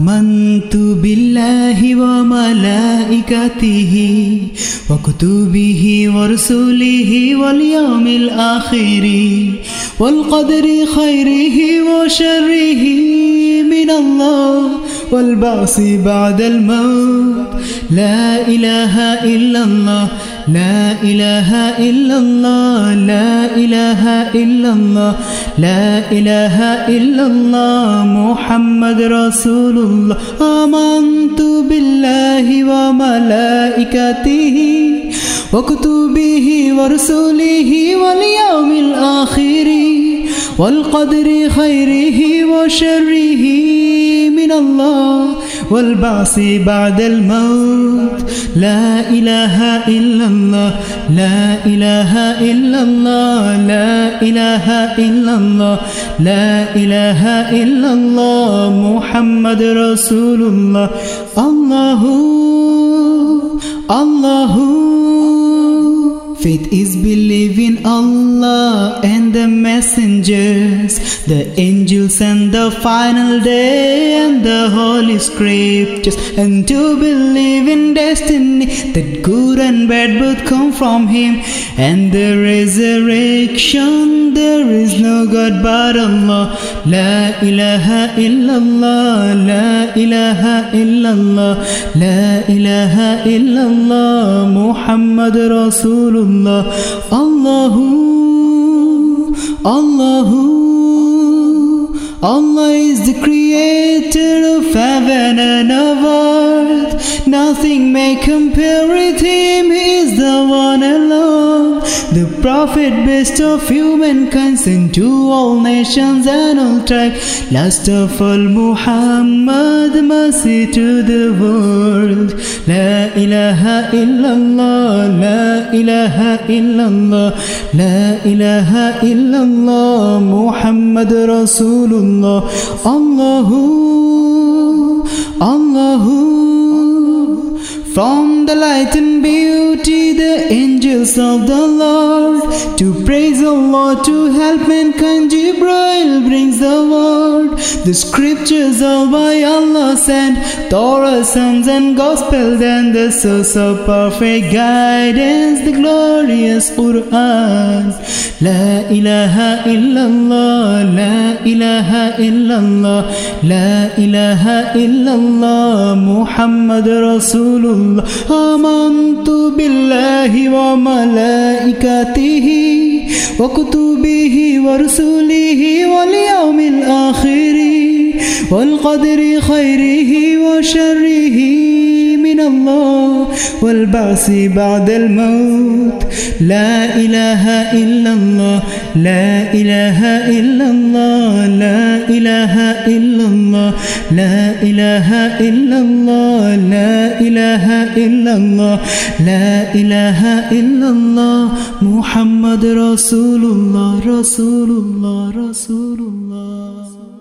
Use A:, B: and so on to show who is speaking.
A: آمنت بالله وملائكته وكتبه ورسله واليوم الآخر والقدر خيره وشره من الله. والبعث بعد الموت. لا إله إلا الله لا إله إلا الله لا إله إلا الله لا إله إلا الله محمد رسول الله آمنت بالله وملائكته وكتبه ورسله واليوم الآخر والقدر خيره وشره. من الله والبعث بعد الموت. لا إله إلا الله لا إله إلا الله لا إله إلا الله لا إله إلا الله محمد رسول الله. الله الله Faith is believing Allah and the messengers, the angels and the final day and the holy scriptures, and to believe in destiny that good and bad both come from Him, and the resurrection. There is no God but Allah. La ilaha illallah, la ilaha illallah, la ilaha illallah, Muhammad Rasulullah. Allah Allahu Allahu Allah is the creator of heaven and of earth. Nothing may compare with him He is the one The prophet best of humankind Sent to all nations and all tribes Last of all Muhammad Mercy to the world. La ilaha illallah La ilaha illallah La ilaha illallah Muhammad Rasulullah. Allahu Allahu from the light and beauty, the angels of the Lord, to praise Allah, to help mankind, Jibril brings the word. The scriptures all by Allah sent, Torah, Psalms, and Gospel, then the source of perfect guidance, the glorious Quran. La ilaha illallah, la ilaha illallah, la ilaha illallah, Muhammad Rasulullah. الله آمنت بالله وملائكته وكتبه ورسله واليوم الآخر والقدر خيره وشره الله والبعث بعد الموت. لا إله إلا الله لا إله إلا الله لا إله إلا الله لا إله إلا الله لا إله إلا الله لا إله إلا الله. محمد رسول الله رسول الله رسول الله.